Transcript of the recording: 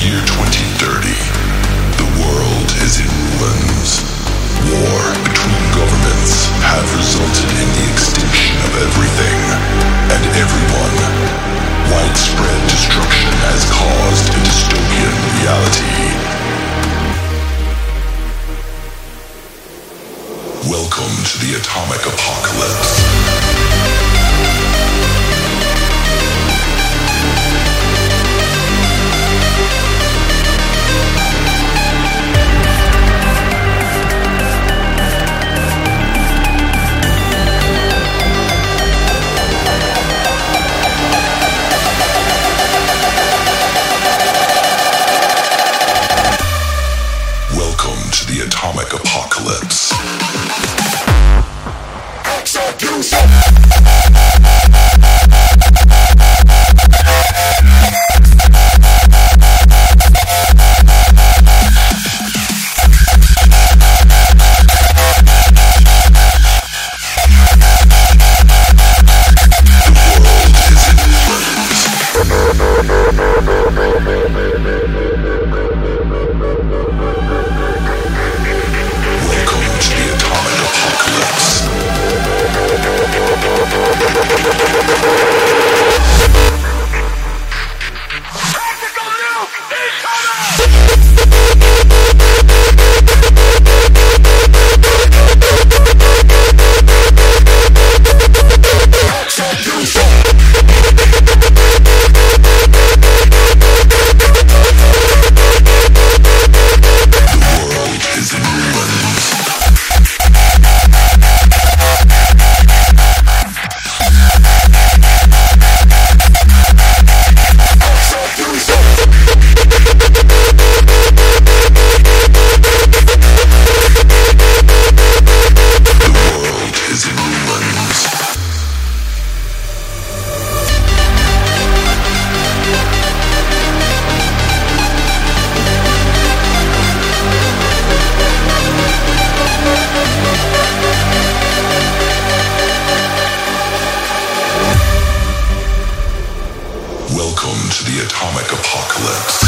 year 2030, the world is in ruins. War between governments have resulted in the extinction of everything and everyone. Widespread destruction has caused a dystopian reality. Welcome to the atomic apocalypse. Apocalypse. The atomic apocalypse.